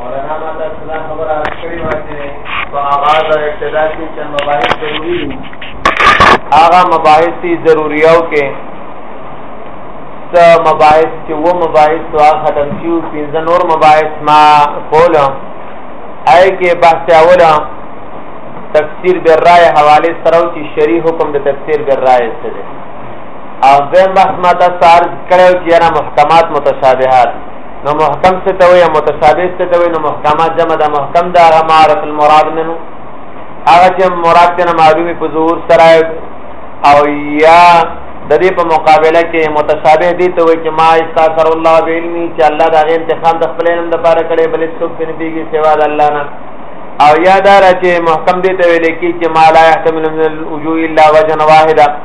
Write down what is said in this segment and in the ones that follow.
مولانا ما دا څه خبره کړې و چې په آغاز او ابتدا کې چې مباحث ضروري دي هغه مباحث دي ضروريو کې څه مباحث چې و مباحث وا ختم شي پنځه نور مباحث ما کول آی کې بحث اوله تفسیر بالرای حواله سره چې شری حکم د تفسیر بالرای څه دی او دیم بحث ما ته سار کړو چې یاره محکمات متشابهات نو محکم څه ته وي متشابه څه ته وي نو محکمات جمع ده محکم ده هغه معرف المراد منو هغه چې مراد ته معلومي په ظهور سره او یا د دې په مقابله کې متشابه دي ته وي چې ما استاثر الله بعلمي چې الله دا غي انتخاب د خپل علم د پاره کړي بلې څوک نه پیږي سوا د الله نه او یادار چې محکم دي ته ویل کی چې ما لا يحتمل من الوجوه الا وجه واحده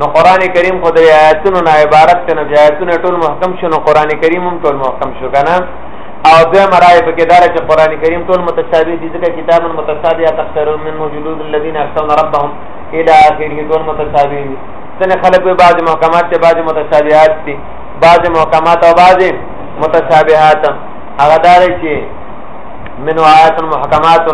نو قران کریم خو د آیاتونو نه عبارت ته نه آیاتونه ټول محکم شونه قران کریم هم ټول محکم شو کنه او دوی مرای په کې دار چې قران کریم ټول متشابه دي ځکه کتاب متشابه تفسیر من موجود الذين احسن ربهم الى اخره ټول متشابه دي څنګه خلک به بعض محکمات ته بعض متشابهات دي بعض محکمات او بعض متشابهات هغه دار چې من آیات محکمات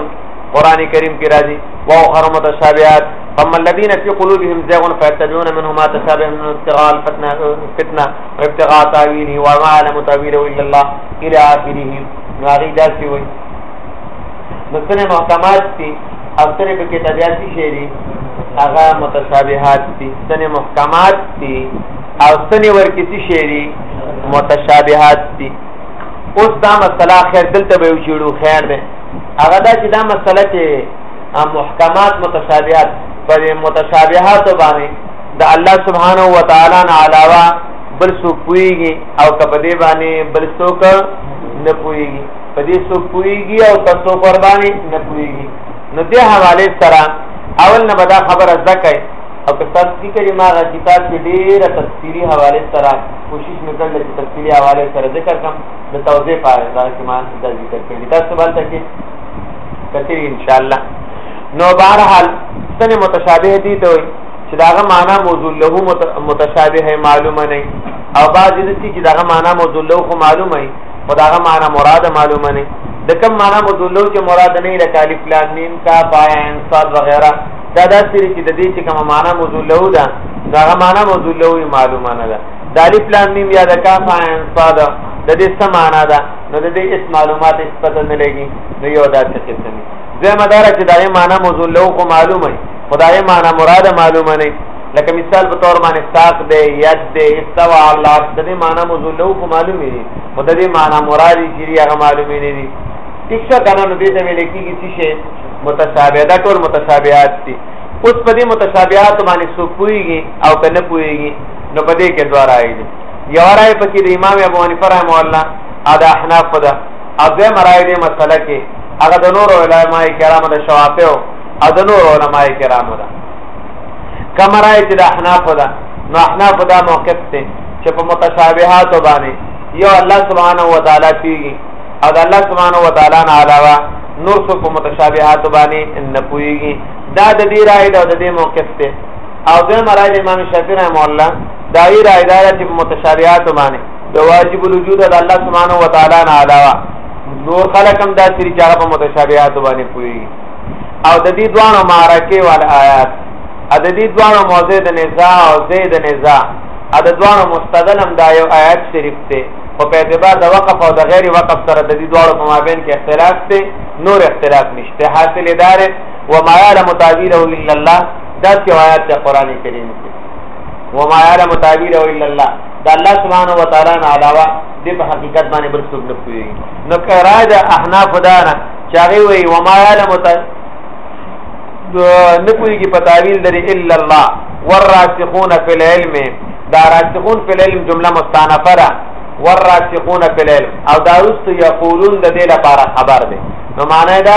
قران کریم کې راځي واو خر متشابهات فما الذين في قلوبهم زيغ فيتبعون منه ما تشابه من ابتغاء الفتنه فتنه وابتغاء تاويله وما علم تاويله الا الله الى اخره ناری داسي وي مستن محکمات دي او سن په کې طبيعت شي دي هغه متشابهات دي سن محکمات دي او سن ورکې شي دي متشابهات دي اوس دا مسله خیر دلته به وچړو خیر ده هغه دا چې دا مسله چې محکمات متشابهات پر متشابهات باندې د الله سبحانه و تعالی نه علاوه بل څوک پويږي او کپدې باندې بل څوک نه پويږي په دې څوک پويږي او تاسو قرباني نه پويږي نو دې حواله سره اول نه بدا خبر ازدا کوي او که تاسو دې کړي ما غا کتاب کې ډېره تفصيلي حواله سره کوشش وکړل چې تفصيلي حواله سره ذکر کړم د توضیح په اړه دا چې ما دا ذکر کړی دا څه باندې کې کثیر ان شاء الله نو بهر حال سن متشابه دي ته چې داغه معنا موضوع له متشابه معلومه نه او بعض دې چې داغه معنا موضوع له خو معلومه نه او داغه معنا مراد معلومه نه د کوم معنا موضوع له چې مراد نه لکه الف لام میم کا پایا انصاد وغیرہ دا داسې چې د دې چې کوم معنا موضوع له ده داغه معنا موضوع له معلومه نه ده د الف لام میم یا د کاف عین صاد د دې څه معنا ده نو د دې اس معلومات هیڅ پته نه لګي نو یو دا څه قسم دی زموږ دار چې دا معنا موضوع له کو معلومه خدای معنا مراد معلومه نه لکه مثال په تور باندې ساق دی ید دی استوا الله د دې معنا موضوع له کو معلومه دي خو د دې معنا مراد چې هغه معلومه نه دي ٹھیک څه کنه نو دې ته ویل کېږي چې شی متشابه دا ټول متشابهات دي اوس په دې متشابهات باندې څوک پويږي او کنه پويږي نو په دې کې دوه رائے دي یو رائے په کې د امام ابو حنیفه رحم الله ادا احناف ده او دوه مرای دې مسله کې هغه د نور علماء کرامو د شوافیو او د نور علماء کرامو ده کما رائے چې د احناف ده نو احناف دا موقف ته چې په متشابهات باندې یو الله سبحانه و تعالی پیږي او د الله سبحانه و تعالی نه علاوه نور څه په متشابهات باندې نه پويږي دا د دې رائے دا د دې موقف ته او دوی مرای د امام شافعی رحم الله دا ای رائے دا چې متشابهات باندې د واجب الوجود د الله سبحانه و تعالی نه علاوه نور خلق هم دا چې هغه په متشابهات باندې پوي او د دې دوانو معرکه وال آیات د دې دوانو موضع د نزاع او زید نزاع د دوانو مستدل هم دا یو آیات شریف ته او په اعتبار د وقف او د غیر وقف سره د دې دوانو په مابین کې اختلاف ته نور اختلاف نشته حاصل اداره وما يعلم تعبيره الا الله دا څه آیات ته قران کریم کې و ما یعلم تعبیر او الا الله دا الله سبحانه و تعالی نه علاوه دې په حقیقت باندې بل څوک نه پوي نو قراد احناف دانا چاغي وي و ما یعلم نه پوي کې په تعبیر درې الا الله والراسخون فی العلم دا راسخون فی العلم جمله مستانفه ده والراسخون فی العلم او دا رست یقولون د دې لپاره خبر ده نو معنی دا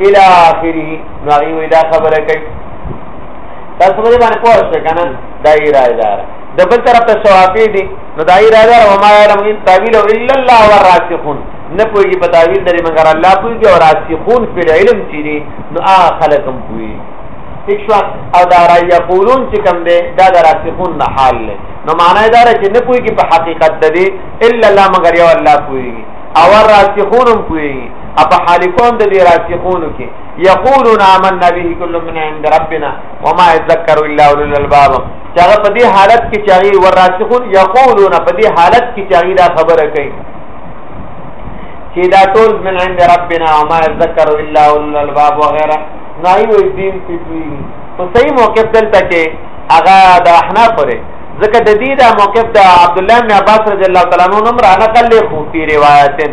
الى اخره نو هغه وی دا خبره کوي تاسو باندې باندې پوښتنه کنه دای راځار د بل طرف ته شوافی دي نو دای راځار و ما علم ان تعویل الا الله والراسخون نه پوهیږي په تعویل درې مګر الله پوهیږي او راسخون په علم چې دي نو آ خلقم پوهیږي ٹھیک شو او دا را یقولون چې کوم دی دا د راسخون نه حال دی نو معنی دا چې نه پوهیږي په حقیقت د دې الا الله مګر یو الله پوهیږي او راسخون هم پوهیږي اپا حالکون د دې راسخونو کې یقولون آمنا به کل من عند ربنا وما يذكر الا اولو الالباب چاغه په دې حالت کې چاغي ور راسخون یقولون په دې حالت کې چاغي دا خبره کوي چې دا ټول من عند ربنا وما يذكر الا اولو الالباب وغيرها نه وي دین کې دي په صحیح موقف دلته کې هغه د احناف لري ځکه د دې دا موقف د عبد الله بن عباس رضی الله تعالی عنہ نمبر انا کله خو په روایتن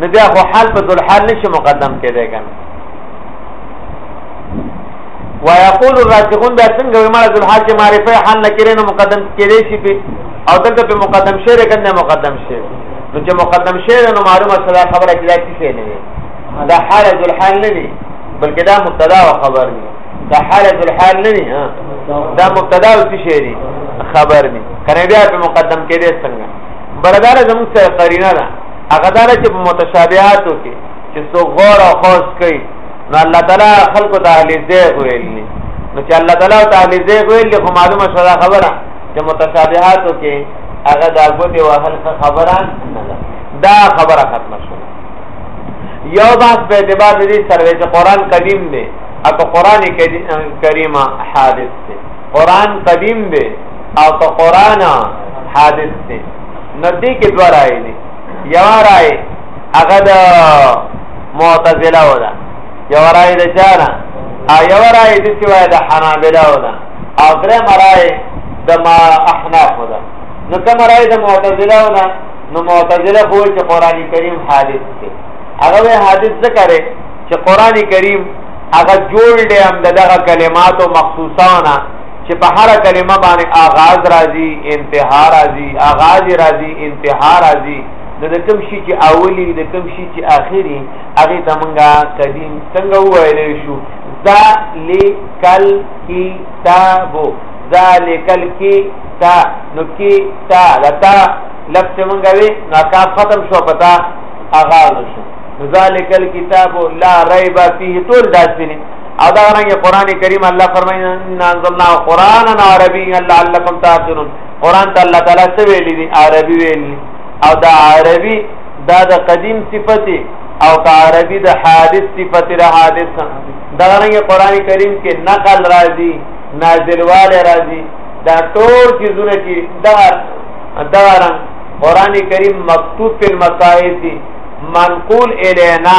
نو بیا خو حال په ذل حال نشي مقدم کېدای کنه ويقول الراسخون بیا څنګه وي مړه ذل حال چې معرفه حال نه کېرنه مقدم کېدای شي په او دلته په مقدم شعر کنه مقدم شعر نو چې مقدم شعر نو معلومه سره خبره کېدای شي نه وي دا حال ذل حال نه دي بلکې دا مبتدا او خبر دي دا حال ذل حال نه دي دا مبتدا او شعر دي خبر دي کنه بیا په مقدم کېدای څنګه بردار زموږ سره قرینه ده هغه دا چې په متشابهاتو کې چې څو غور او خوش کوي نو الله تعالی خلکو ته اهل زیغ ویلي نو چې الله تعالی ته اهل زیغ ویلي خو معلومه شوه خبره چې متشابهاتو کې هغه دا ګوتې وهل خبره نه ده دا خبره ختمه شوه یو باس په اعتبار دې سروي چې قران قدیم دی او قران کریمه حادث دی قران قدیم دی او قران حادث دی نو دې کې دوه رائے دي یو رائے هغه د معتزله ودا یو رائے د چانا او یو رائے د سیوا د حنابلہ ودا او درې مرائے د ما احناف ودا نو کوم رائے د معتزله ودا نو معتزله خو چې قران کریم حادث دی هغه حادث ذکر چې قران کریم هغه جوړ دی هم دغه کلماتو مخصوصانه چې په هر کلمه باندې آغاز راځي انتها راځي آغاز راځي انتها راځي نو د کوم شي چې اولی د کوم شي چې آخري هغه ته مونږه قدیم څنګه وویل شو ذالکل کتاب ذالکل کتا نو کتا لتا لفظ مونږه وی نو کا ختم شو پتا آغاز شو ذالکل کتاب لا ریب فیه ټول داسې او دا رنګ قران کریم الله فرمایي ان انزلنا قرانا عربيا لعلكم تعقلون قران ته الله تعالی څه ویل دي عربي ویل او دا عربي دا د قدیم صفته او دا عربي د حادث صفته را حادث دا رنګ قران کریم کې نقل راځي نازلواله راځي دا ټول چیزونه چې دا دا رنګ قران کریم مکتوب په مصاحف دي منقول الینا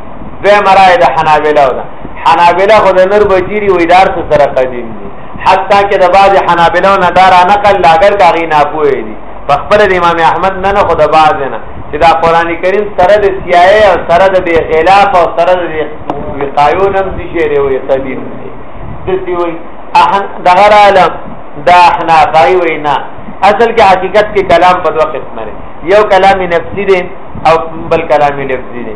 دویم رائے د حنابلو ده حنابله خو د نور بچیری وې دار څه سره قدیم دي حتی کې د بعض حنابلو نه دار نه کل لاګر کاغی نه پوي دي په خپل د امام احمد نه نه خو د بعض نه چې دا قران کریم سره د سیاي او سره د بی خلاف او سره د وقایو نم دي شعر وې قدیم دي دسی وې احن دغه عالم دا حنابای وې نه اصل کې حقیقت کې کلام په دوه قسمه یو کلام نفسي دی او بل کلام لفظي دی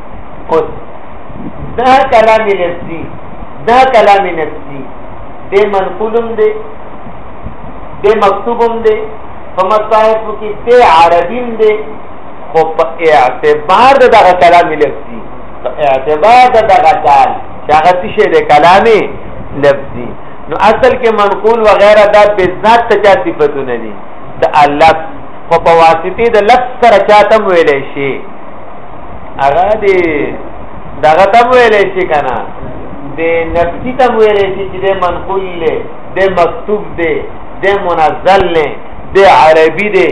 اوس دا کلام لفظي دا کلام نفسي د منقولم دی د مکتوبم دی په مصاحف کې د عربیم دی خو په اعتبار د دغه کلام لفظي په اعتبار د دغه دال چې هغه څه شی د کلامي لفظي نو اصل کې منقول وغیرہ دا به ذات ته چا صفاتونه دي د الله خو په واسطه د لفظ سره چاته ویلې شي هغه دی دغه تم ویلې شي کنه د نفسي تم ویلې شي چې د منقول له د مکتوب دی د منزل نه د عربي دی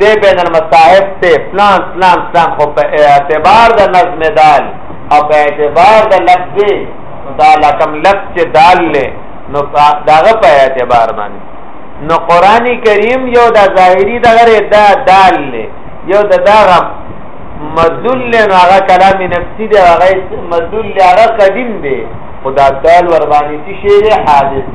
د بین المصاحف ته پلان پلان پلان خو په اعتبار د نظم دال او په اعتبار د لفظ دا لکم لفظ چې دال له نو داغه په اعتبار باندې نو قران کریم یو د ظاهری دغه د دال له یو د داغه مدلول له هغه کلام نفسي دی هغه مدلول له هغه قدیم دی خدا دال ور باندې چې شی دی حادث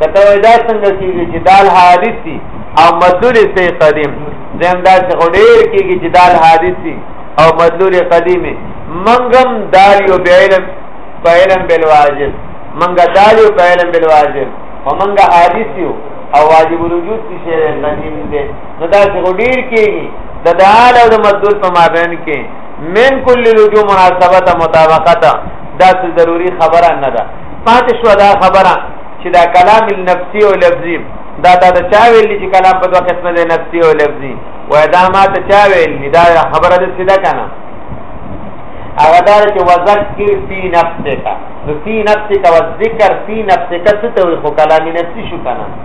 کته دا څنګه کیږي چې دال حادث دی او مدلول سي قدیم زم دا څه ډیر کیږي چې دال حادث دی او مدلول قدیم منګم دال یو بیلم بیلم بل واجب منګه دال یو بیلم بل واجب ومنګه حادث یو او واجب الوجود شی قدیم دی نو دا چې ډیر کېږي د دال او د مدلول په مابین کې من کل لجو مناسبت مطابقت دا څه ضروری خبره نه ده پاتې شو دا خبره چې دا کلام النفسي او لفظي دا تا ته چا ویلی چې کلام په دوه قسمه دی نفسي او لفظي وای دا ما ته چا ویلی دا خبره دې سیده کنه هغه دا چې وذکر فی نفسک نو فی نفسک وذکر فی نفسک څه ته خو کلام نفسي شو کنه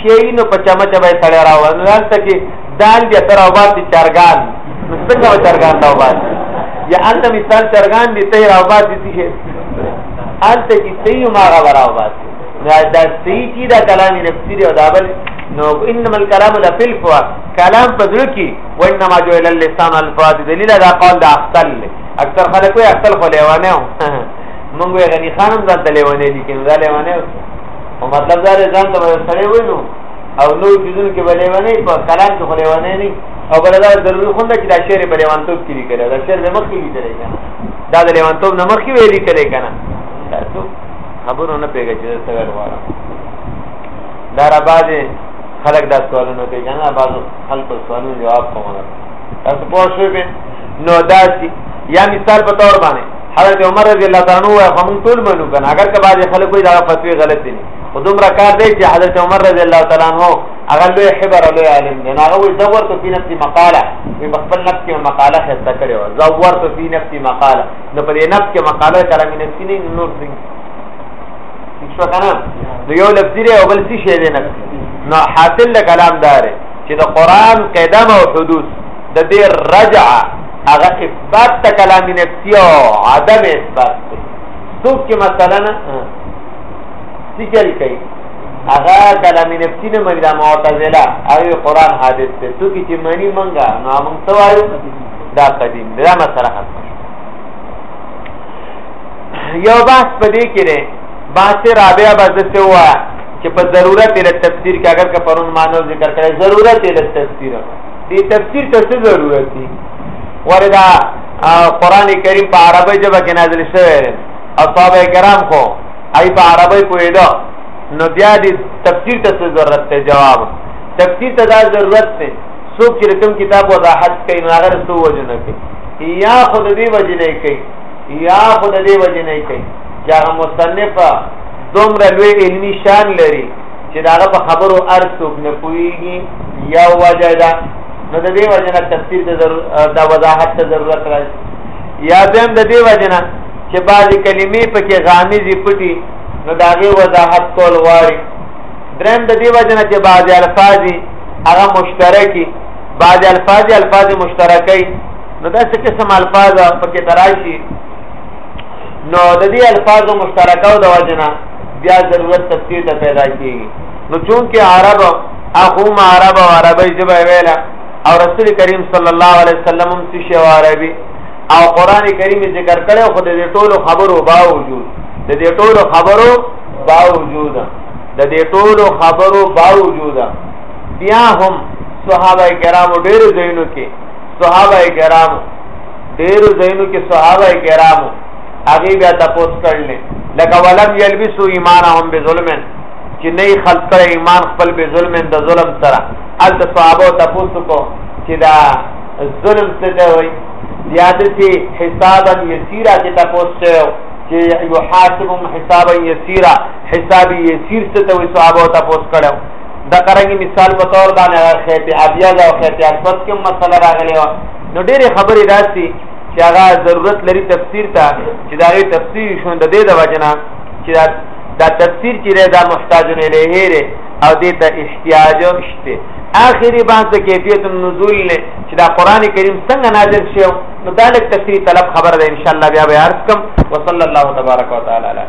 شي نو په چمچه به سړی راوړل هلته کې دال بیا تر او باسي چرګان نو څنګه به چرګان ته وباسي یا هلته مثال چرګان دي ته را وباسي څه شي هلته چې څه یو ماغه به را وباسي دا دا څه چې دا کلام نفسي دی او دا بل نو انما الكلام لا في الفوا کلام په ځل کې وانما جعل اللسان الفاظ دلیل دا قول دا اختل اکثر خلک وي اختل خو لیوانه مونږ غني خانم ځان ته لیوانه لیکن دا لیوانه او مطلب دا دی ځان ته به سړی وای نو او نو جزون کې به لیونی په کلام کې خو لیونی نه او بل دا ضروري خو نه چې دا شعر په لیوانتوب کې لیکل دا شعر به مخکې لیکل کنه دا د لیوانتوب نه مخکې ویل لیکل کنه تاسو خبرو نه پیګه چې څه ویل واره دا را باندې خلک دا سوالونه کوي کنه بعضو خلک سوالونه جواب کوي تاسو پوه شئ نو دا یا مثال په تور باندې حضرت عمر رضی الله تعالی عنہ خو مونږ ټول منو کنه اگر که بعضی خلک وایي دا فتوی غلط دي خو دومره کار دی چې حضرت عمر رضی الله تعالی عنہ هغه لوی حبر لوی عالم دی هغه وایي زور تو فی نفسی مقاله په خپل نفس کې مقاله خسته کړو زور تو فی نفسی مقاله نو په دې نفس کې مقاله کلام نفسی نه نور دی څه کنه نو یو لفظ دی او بل څه شی دی نفس نو حاصل کلام دار چې د قران قدم او حدوث د دې رجعه هغه اثبات ته کلام نفسی او عدم اثبات دی څوک چې مثلا سچل کوي هغه کلام نفسی نه مګر معتزله او قران حادث ته څوک چې معنی منګه نو موږ ته وایو دا قدیم دا مسله ختمه یو بحث پدې کې دی بحث رابعه بس څه وایي چې په ضرورت له تفسیر کې اگر که پرون مانو ذکر کړي ضرورت له تفسیر دې تفسیر ته څه ضرورت دی وردا قران کریم په عربی ژبه کې نازل شوی دی اصحاب کرام خو ای په عربی پوهیدو نو بیا دې تفسیر ته څه ضرورت ته جواب تفسیر ته دا ضرورت دی څوک چې کوم کتاب وضاحت کوي نو هغه څه وجنه کوي یا خود دې وجنه کوي یا خود دې وجنه کوي چې هغه مصنف دومره لوی علمی شان لري چې داغه په خبرو ارڅوک نه پويږي یا وجه ده نو د دې وجه نه تفسیر د د وضاحت ته ضرورت راځي یا زم د دې وجه نه چې بعضی کلمې پکې غامزي پټي نو داغه وضاحت کول غواړي درم د دې وجه نه چې بعضی الفاظ هغه مشترکي بعضی الفاظ الفاظ مشترکي نو دا څه قسم الفاظ پکې تراشي نو د دې الفاظو مشترکاو د وجه نه بیا ضرورت تفسیر ته پیدا کیږي نو چونکه عرب اخو ما عرب او عربی جبه ویلا او رسول کریم صلی الله علیه وسلم هم څه شی عربی او قران کریم ذکر کړو خو د ټولو خبرو باوجود د دې ټولو خبرو باوجود د دې ټولو خبرو باوجود بیا هم صحابه کرامو ډېر زینو کې صحابه کرامو ډېر زینو کې صحابه کرامو هغه بیا تاسو کړل لکه ولم یلبسو ایمانهم بظلم چې نه خلق کړ ایمان خپل به ظلم د ظلم سره ال صحابه تاسو کو چې دا ظلم څه دی وای بیا د چې حسابا یسیرا چې تاسو چې یحاسبهم حسابا یسیرا حساب یسیر څه ته صحابه تاسو کړو دا کرنګي مثال په تور باندې خیت ابیا او خیت اسود کې مسله راغلی و نو ډېری خبرې راسي چې هغه ضرورت لري تفسیر ته چې دا غي تفسیر شون د دې د وجنا چې دا تفسیر چې دا محتاج نه لهره او دې ته احتیاج شته اخري باندې کیفیت النزول نه چې دا قران کریم څنګه نازل شي نو دا لک تفسیر طلب خبر ده ان شاء الله بیا به عرض کوم وصلی الله تبارک وتعالى علیه